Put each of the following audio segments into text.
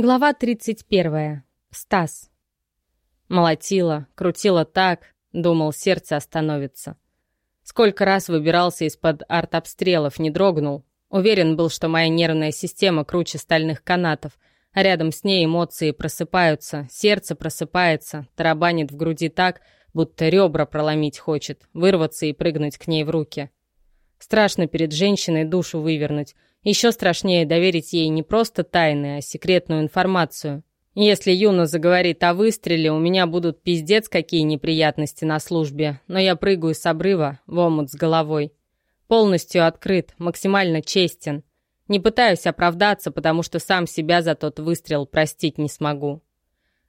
Глава 31. Стас. Молотила, крутила так, думал, сердце остановится. Сколько раз выбирался из-под артобстрелов, не дрогнул. Уверен был, что моя нервная система круче стальных канатов, а рядом с ней эмоции просыпаются, сердце просыпается, тарабанит в груди так, будто ребра проломить хочет, вырваться и прыгнуть к ней в руки. Страшно перед женщиной душу вывернуть, еще страшнее доверить ей не просто тайны, а секретную информацию. Если Юна заговорит о выстреле, у меня будут пиздец какие неприятности на службе, но я прыгаю с обрыва в омут с головой. Полностью открыт, максимально честен. Не пытаюсь оправдаться, потому что сам себя за тот выстрел простить не смогу.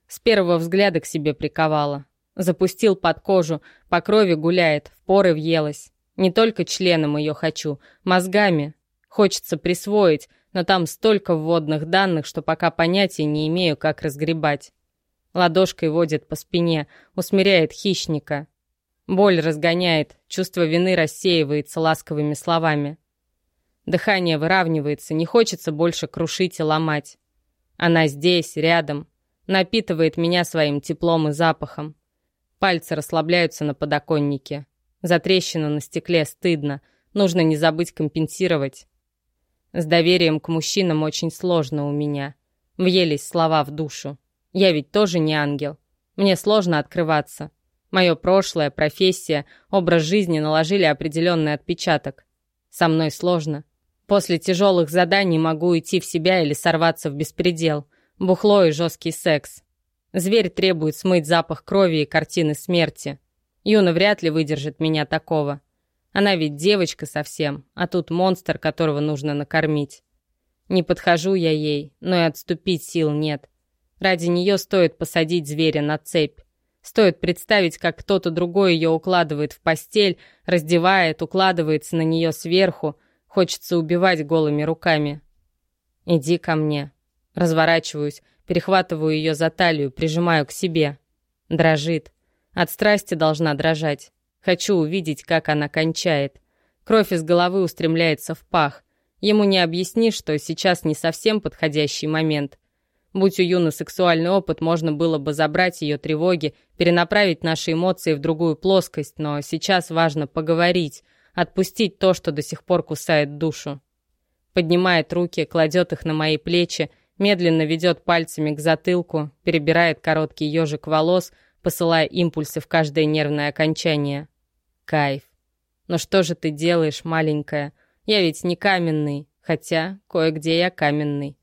С первого взгляда к себе приковала. Запустил под кожу, по крови гуляет, в поры въелась. Не только членом ее хочу, мозгами, Хочется присвоить, но там столько вводных данных, что пока понятия не имею, как разгребать. Ладошкой водит по спине, усмиряет хищника. Боль разгоняет, чувство вины рассеивается ласковыми словами. Дыхание выравнивается, не хочется больше крушить и ломать. Она здесь, рядом, напитывает меня своим теплом и запахом. Пальцы расслабляются на подоконнике. Затрещина на стекле стыдно, нужно не забыть компенсировать. С доверием к мужчинам очень сложно у меня. Въелись слова в душу. Я ведь тоже не ангел. Мне сложно открываться. Мое прошлое, профессия, образ жизни наложили определенный отпечаток. Со мной сложно. После тяжелых заданий могу уйти в себя или сорваться в беспредел. Бухло и жесткий секс. Зверь требует смыть запах крови и картины смерти. Юна вряд ли выдержит меня такого. Она ведь девочка совсем, а тут монстр, которого нужно накормить. Не подхожу я ей, но и отступить сил нет. Ради нее стоит посадить зверя на цепь. Стоит представить, как кто-то другой ее укладывает в постель, раздевает, укладывается на нее сверху. Хочется убивать голыми руками. «Иди ко мне». Разворачиваюсь, перехватываю ее за талию, прижимаю к себе. Дрожит. От страсти должна дрожать. Хочу увидеть, как она кончает. Кровь из головы устремляется в пах. Ему не объяснишь, что сейчас не совсем подходящий момент. Будь у Юны сексуальный опыт, можно было бы забрать ее тревоги, перенаправить наши эмоции в другую плоскость, но сейчас важно поговорить, отпустить то, что до сих пор кусает душу. Поднимает руки, кладет их на мои плечи, медленно ведет пальцами к затылку, перебирает короткий ежик волос — посылая импульсы в каждое нервное окончание. Кайф. Но что же ты делаешь, маленькая? Я ведь не каменный, хотя кое-где я каменный.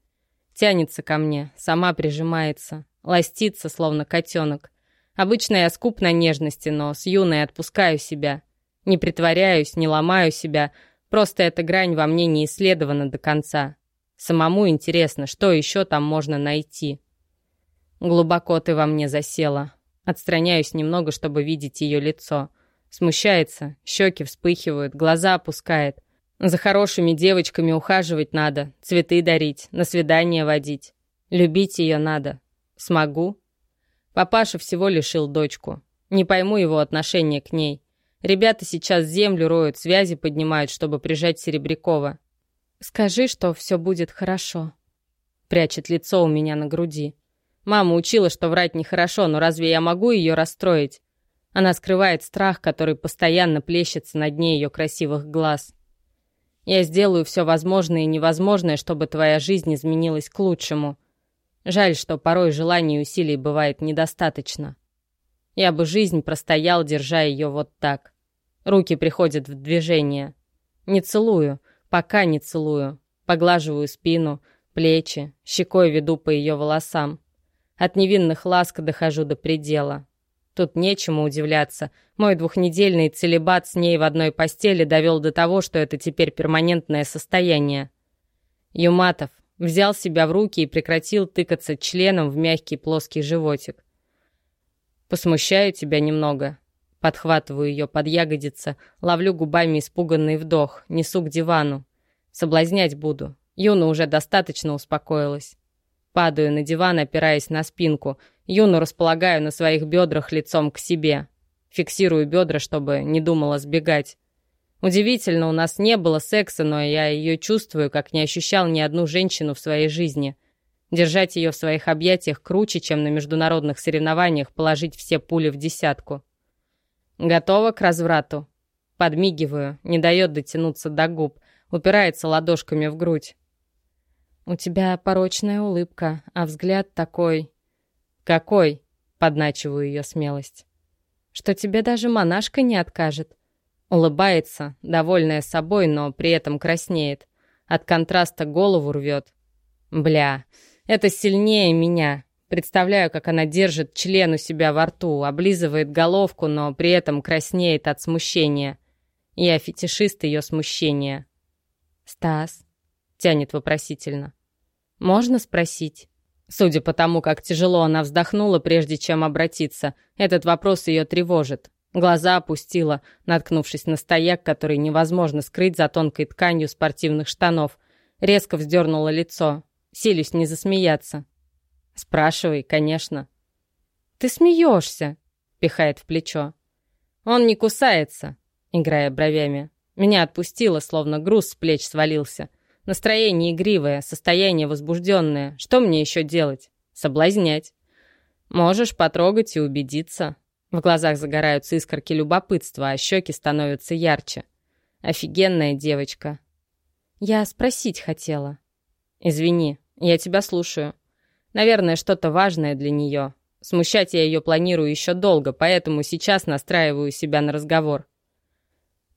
Тянется ко мне, сама прижимается, ластится, словно котенок. Обычно я скуп на нежности, но с юной отпускаю себя. Не притворяюсь, не ломаю себя, просто эта грань во мне не исследована до конца. Самому интересно, что еще там можно найти. Глубоко ты во мне засела, Отстраняюсь немного, чтобы видеть ее лицо. Смущается, щеки вспыхивают, глаза опускает. За хорошими девочками ухаживать надо, цветы дарить, на свидание водить. Любить ее надо. Смогу? Папаша всего лишил дочку. Не пойму его отношение к ней. Ребята сейчас землю роют, связи поднимают, чтобы прижать Серебрякова. «Скажи, что все будет хорошо», — прячет лицо у меня на груди. Мама учила, что врать нехорошо, но разве я могу ее расстроить? Она скрывает страх, который постоянно плещется на дне ее красивых глаз. Я сделаю все возможное и невозможное, чтобы твоя жизнь изменилась к лучшему. Жаль, что порой желаний и усилий бывает недостаточно. Я бы жизнь простоял, держа ее вот так. Руки приходят в движение. Не целую, пока не целую. Поглаживаю спину, плечи, щекой веду по ее волосам. От невинных ласк дохожу до предела. Тут нечему удивляться. Мой двухнедельный целебат с ней в одной постели довел до того, что это теперь перманентное состояние. Юматов взял себя в руки и прекратил тыкаться членом в мягкий плоский животик. «Посмущаю тебя немного». Подхватываю ее под ягодицы, ловлю губами испуганный вдох, несу к дивану. Соблазнять буду. Юна уже достаточно успокоилась. Падаю на диван, опираясь на спинку. Юну располагаю на своих бедрах лицом к себе. Фиксирую бедра, чтобы не думала сбегать. Удивительно, у нас не было секса, но я ее чувствую, как не ощущал ни одну женщину в своей жизни. Держать ее в своих объятиях круче, чем на международных соревнованиях положить все пули в десятку. Готова к разврату? Подмигиваю, не дает дотянуться до губ, упирается ладошками в грудь. «У тебя порочная улыбка, а взгляд такой...» «Какой?» — подначиваю ее смелость. «Что тебе даже монашка не откажет». Улыбается, довольная собой, но при этом краснеет. От контраста голову рвет. Бля, это сильнее меня. Представляю, как она держит член у себя во рту, облизывает головку, но при этом краснеет от смущения. Я фетишист ее смущения. «Стас?» — тянет вопросительно. «Можно спросить?» Судя по тому, как тяжело она вздохнула, прежде чем обратиться, этот вопрос ее тревожит. Глаза опустила, наткнувшись на стояк, который невозможно скрыть за тонкой тканью спортивных штанов. Резко вздернула лицо. Силюсь не засмеяться. «Спрашивай, конечно». «Ты смеешься», — пихает в плечо. «Он не кусается», — играя бровями. Меня отпустило, словно груз с плеч свалился. Настроение игривое, состояние возбужденное. Что мне еще делать? Соблазнять. Можешь потрогать и убедиться. В глазах загораются искорки любопытства, а щеки становятся ярче. Офигенная девочка. Я спросить хотела. Извини, я тебя слушаю. Наверное, что-то важное для нее. Смущать я ее планирую еще долго, поэтому сейчас настраиваю себя на разговор.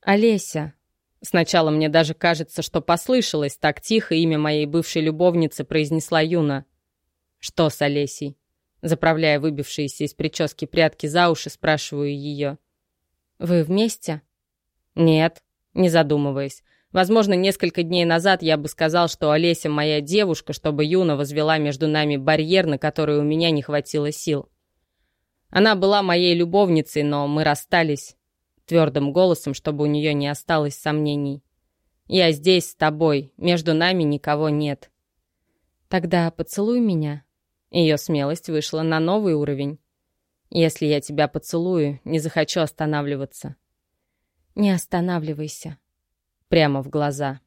«Олеся», Сначала мне даже кажется, что послышалось, так тихо имя моей бывшей любовницы произнесла Юна. «Что с Олесей?» Заправляя выбившиеся из прически прятки за уши, спрашиваю ее. «Вы вместе?» «Нет», не задумываясь. Возможно, несколько дней назад я бы сказал, что Олеся моя девушка, чтобы Юна возвела между нами барьер, на который у меня не хватило сил. Она была моей любовницей, но мы расстались твердым голосом, чтобы у нее не осталось сомнений. «Я здесь с тобой, между нами никого нет». «Тогда поцелуй меня». Ее смелость вышла на новый уровень. «Если я тебя поцелую, не захочу останавливаться». «Не останавливайся». Прямо в глаза.